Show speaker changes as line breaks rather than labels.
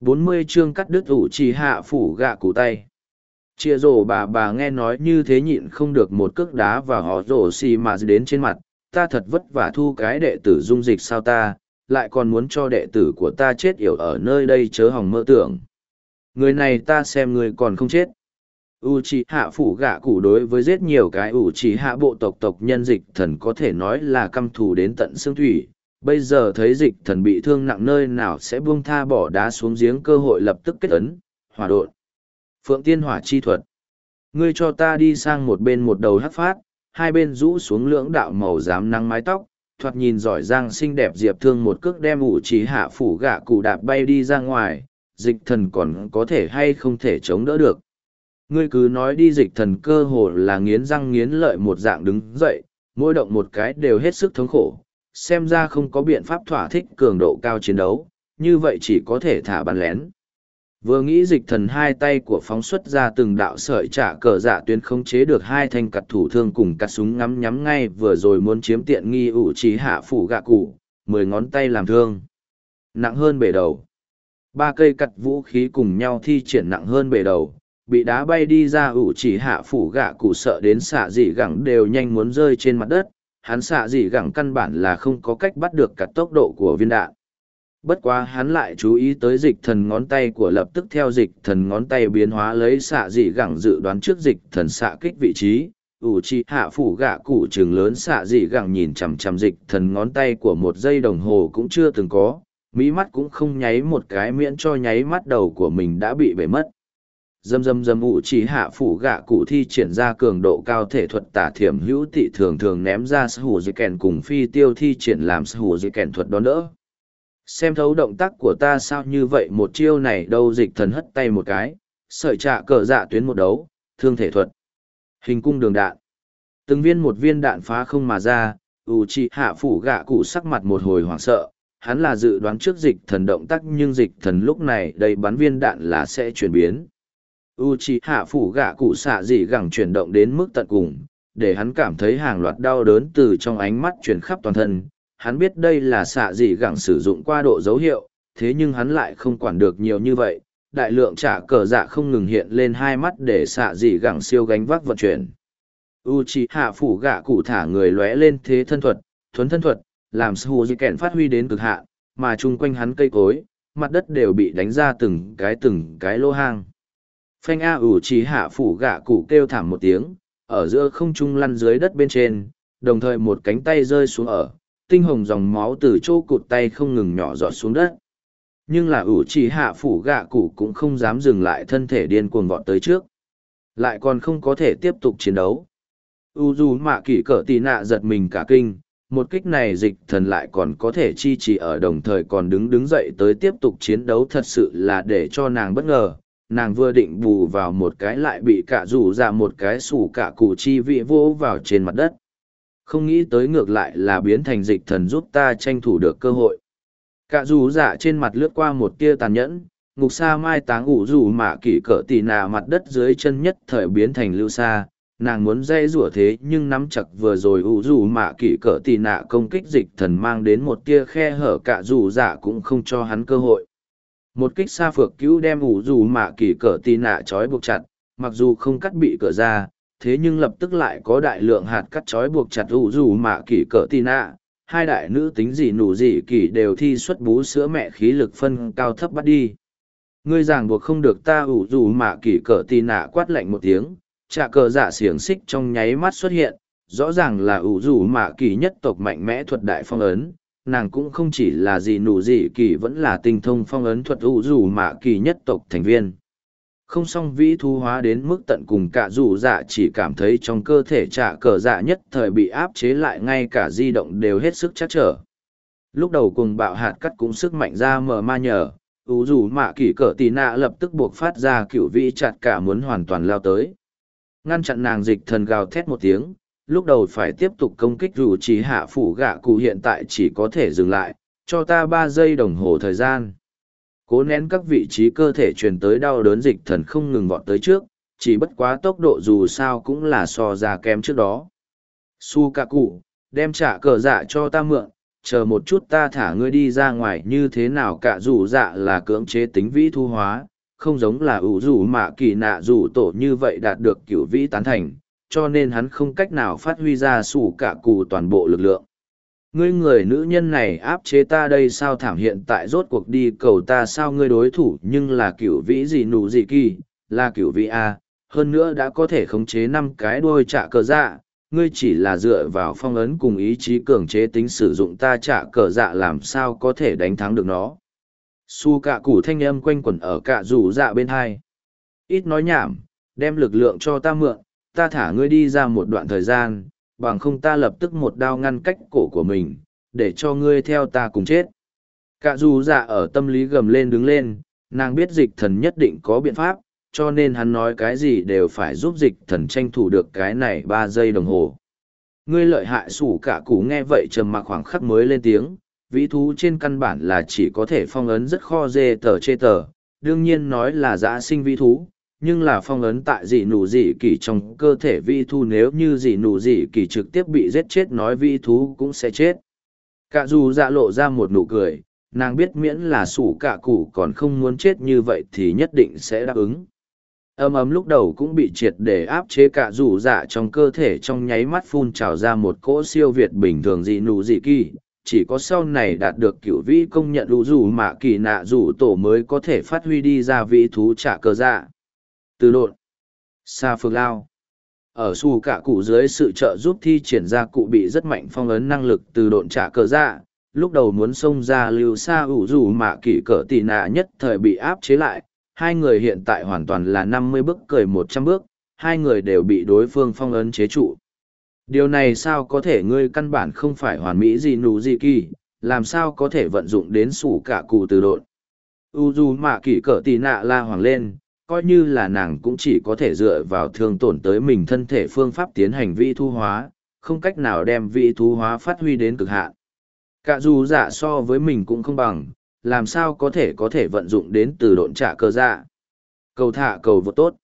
40 chương cắt đứt ủ trì hạ phủ gạ cụ tay. Chia rổ bà bà nghe nói như thế nhịn không được một cước đá và họ rổ xì mà đến trên mặt, ta thật vất vả thu cái đệ tử dung dịch sao ta, lại còn muốn cho đệ tử của ta chết yểu ở nơi đây chớ hỏng mơ tưởng. Người này ta xem người còn không chết. U trì hạ phủ gạ cụ đối với giết nhiều cái u trì hạ bộ tộc tộc nhân dịch thần có thể nói là căm thù đến tận xương thủy. Bây giờ thấy dịch thần bị thương nặng nơi nào sẽ buông tha bỏ đá xuống giếng cơ hội lập tức kết ấn, hỏa độn. Phượng tiên hỏa chi thuật. Ngươi cho ta đi sang một bên một đầu hắc phát, hai bên rũ xuống lưỡng đạo màu dám nắng mái tóc, thoạt nhìn giỏi giang xinh đẹp diệp thương một cước đem ủ chỉ hạ phủ gạ cụ đạp bay đi ra ngoài, dịch thần còn có thể hay không thể chống đỡ được. Ngươi cứ nói đi dịch thần cơ hồ là nghiến răng nghiến lợi một dạng đứng dậy, mỗi động một cái đều hết sức thống khổ, xem ra không có biện pháp thỏa thích cường độ cao chiến đấu, như vậy chỉ có thể thả bắn lén. Vừa nghĩ dịch thần hai tay của phóng xuất ra từng đạo sợi trả cờ giả tuyến không chế được hai thanh cặt thủ thương cùng cắt súng ngắm nhắm ngay vừa rồi muốn chiếm tiện nghi ủ trí hạ phủ gạ cụ, mười ngón tay làm thương. Nặng hơn bể đầu. Ba cây cặt vũ khí cùng nhau thi triển nặng hơn bể đầu, bị đá bay đi ra ủ chỉ hạ phủ gạ cụ sợ đến xạ dị gẳng đều nhanh muốn rơi trên mặt đất, hắn xạ dị gẳng căn bản là không có cách bắt được cả tốc độ của viên đạn. Bất quá hắn lại chú ý tới dịch thần ngón tay của lập tức theo dịch thần ngón tay biến hóa lấy xạ dị gẳng dự đoán trước dịch thần xạ kích vị trí. Ủ chi hạ phủ gạ cụ trường lớn xạ dị gẳng nhìn chằm chằm dịch thần ngón tay của một giây đồng hồ cũng chưa từng có. Mỹ mắt cũng không nháy một cái miễn cho nháy mắt đầu của mình đã bị bể mất dâm dâm dâm ụ chỉ hạ phủ gạ cụ thi triển ra cường độ cao thể thuật tả thiểm hữu tị thường thường ném ra sở hữu dây kèn cùng phi tiêu thi triển làm sở hữu dây kèn thuật đón đỡ. Xem thấu động tác của ta sao như vậy, một chiêu này đâu dịch thần hất tay một cái, sợi trạ cờ dạ tuyến một đấu, thương thể thuật. Hình cung đường đạn. Từng viên một viên đạn phá không mà ra, ủ trị hạ phủ gạ cụ sắc mặt một hồi hoảng sợ, hắn là dự đoán trước dịch thần động tác nhưng dịch thần lúc này đầy bắn viên đạn là sẽ chuyển biến u chỉ hạ phủ gạ cụ xạ dị gẳng chuyển động đến mức tận cùng, để hắn cảm thấy hàng loạt đau đớn từ trong ánh mắt chuyển khắp toàn thân. Hắn biết đây là xạ dị gẳng sử dụng qua độ dấu hiệu, thế nhưng hắn lại không quản được nhiều như vậy. Đại lượng trả cờ dạ không ngừng hiện lên hai mắt để xạ dị gẳng siêu gánh vác vận chuyển. U chỉ hạ phủ gạ cụ thả người lóe lên thế thân thuật, thuấn thân thuật, làm sù dị kẹn phát huy đến cực hạn, mà chung quanh hắn cây cối, mặt đất đều bị đánh ra từng cái từng cái lô hang phanh a ủ chỉ hạ phủ gạ cụ kêu thảm một tiếng, ở giữa không trung lăn dưới đất bên trên, đồng thời một cánh tay rơi xuống ở, tinh hồng dòng máu từ chỗ cụt tay không ngừng nhỏ giọt xuống đất. Nhưng là ủ chỉ hạ phủ gạ cụ cũng không dám dừng lại thân thể điên cuồng vọt tới trước. Lại còn không có thể tiếp tục chiến đấu. U dù mạ kỷ cỡ tì nạ giật mình cả kinh, một kích này dịch thần lại còn có thể chi trì ở đồng thời còn đứng đứng dậy tới tiếp tục chiến đấu thật sự là để cho nàng bất ngờ nàng vừa định bù vào một cái lại bị cả rủ ra một cái sủ cả cụ chi vị vô vào trên mặt đất không nghĩ tới ngược lại là biến thành dịch thần giúp ta tranh thủ được cơ hội. Cả rủ dạ trên mặt lướt qua một tia tàn nhẫn, ngục sa mai táng ủ rủ mà kỷ cỡ tì nà mặt đất dưới chân nhất thời biến thành lưu sa, nàng muốn dây rủa thế nhưng nắm chặt vừa rồi ủ rủ mà kỷ cỡ tì nạ công kích dịch thần mang đến một tia khe hở cả rủ dạ cũng không cho hắn cơ hội. Một kích xa phược cứu đem ủ dù mà kỳ cỡ tì nạ trói buộc chặt, mặc dù không cắt bị cỡ ra, thế nhưng lập tức lại có đại lượng hạt cắt trói buộc chặt ủ dù mạ kỳ cỡ tì nạ. Hai đại nữ tính gì nụ gì kỳ đều thi xuất bú sữa mẹ khí lực phân cao thấp bắt đi. Ngươi giảng buộc không được ta ủ dù mạ kỳ cỡ tì nạ quát lạnh một tiếng trà cờ giả xiềng xích trong nháy mắt xuất hiện rõ ràng là ủ dù mạ kỳ nhất tộc mạnh mẽ thuật đại phong ấn nàng cũng không chỉ là gì nụ gì kỳ vẫn là tinh thông phong ấn thuật ủ dù mạ kỳ nhất tộc thành viên. Không song vĩ thu hóa đến mức tận cùng cả dù dạ chỉ cảm thấy trong cơ thể trả cờ dạ nhất thời bị áp chế lại ngay cả di động đều hết sức chắc trở. Lúc đầu cùng bạo hạt cắt cũng sức mạnh ra mở ma nhờ, ủ dù mạ kỳ cỡ tì nạ lập tức buộc phát ra cựu vĩ chặt cả muốn hoàn toàn lao tới. Ngăn chặn nàng dịch thần gào thét một tiếng lúc đầu phải tiếp tục công kích rủ trí hạ phủ gạ cụ hiện tại chỉ có thể dừng lại cho ta ba giây đồng hồ thời gian. Cố nén các vị trí cơ thể truyền tới đau đớn dịch thần không ngừng vọt tới trước chỉ bất quá tốc độ dù sao cũng là so ra kém trước đó. Su ca cụ đem trả cờ dạ cho ta mượn chờ một chút ta thả ngươi đi ra ngoài như thế nào cả dù dạ là cưỡng chế tính vĩ thu hóa, không giống là ủ rủ mà kỳ nạ rủ tổ như vậy đạt được kiểu vĩ tán thành, cho nên hắn không cách nào phát huy ra sủ cả cụ toàn bộ lực lượng. Ngươi người nữ nhân này áp chế ta đây sao thảm hiện tại rốt cuộc đi cầu ta sao ngươi đối thủ nhưng là cửu vĩ gì nụ gì kỳ, là cửu vĩ A, hơn nữa đã có thể khống chế năm cái đôi trả cờ dạ, ngươi chỉ là dựa vào phong ấn cùng ý chí cường chế tính sử dụng ta trả cờ dạ làm sao có thể đánh thắng được nó. Su cạ củ thanh âm quanh quẩn ở cạ rủ dạ bên hai. Ít nói nhảm, đem lực lượng cho ta mượn, ta thả ngươi đi ra một đoạn thời gian, bằng không ta lập tức một đao ngăn cách cổ của mình, để cho ngươi theo ta cùng chết. Cả Dù dạ ở tâm lý gầm lên đứng lên, nàng biết dịch thần nhất định có biện pháp, cho nên hắn nói cái gì đều phải giúp dịch thần tranh thủ được cái này ba giây đồng hồ. Ngươi lợi hại sủ cả củ nghe vậy trầm mặc khoảng khắc mới lên tiếng, vĩ thú trên căn bản là chỉ có thể phong ấn rất kho dê tờ chê tờ, đương nhiên nói là giã sinh vĩ thú, nhưng là phong ấn tại dị nụ dị kỳ trong cơ thể vi thú nếu như dị nụ dị kỳ trực tiếp bị giết chết nói vi thú cũng sẽ chết. Cả dù dạ lộ ra một nụ cười, nàng biết miễn là sủ cả củ còn không muốn chết như vậy thì nhất định sẽ đáp ứng âm ấm lúc đầu cũng bị triệt để áp chế cả rủ dạ trong cơ thể trong nháy mắt phun trào ra một cỗ siêu việt bình thường dị nụ dị kỳ chỉ có sau này đạt được cựu vĩ công nhận lũ rủ mạ kỳ nạ rủ tổ mới có thể phát huy đi ra vĩ thú trả cơ dạ từ độn xa phương lao ở xù cả cụ dưới sự trợ giúp thi triển ra cụ bị rất mạnh phong ấn năng lực từ độn trả cơ dạ lúc đầu muốn xông ra lưu xa ủ rủ mạ kỷ cỡ tị nạ nhất thời bị áp chế lại hai người hiện tại hoàn toàn là năm mươi bước cười một trăm bước, hai người đều bị đối phương phong ấn chế trụ. Điều này sao có thể ngươi căn bản không phải hoàn mỹ gì nù gì kỳ, làm sao có thể vận dụng đến sủ cả cụ từ độn. U dù mạ kỷ cỡ tì nạ la hoàng lên, coi như là nàng cũng chỉ có thể dựa vào thương tổn tới mình thân thể phương pháp tiến hành vi thu hóa, không cách nào đem vi thu hóa phát huy đến cực hạn. Cả dù dạ so với mình cũng không bằng, làm sao có thể có thể vận dụng đến từ độn trả cơ dạ. Cầu thả cầu vượt tốt.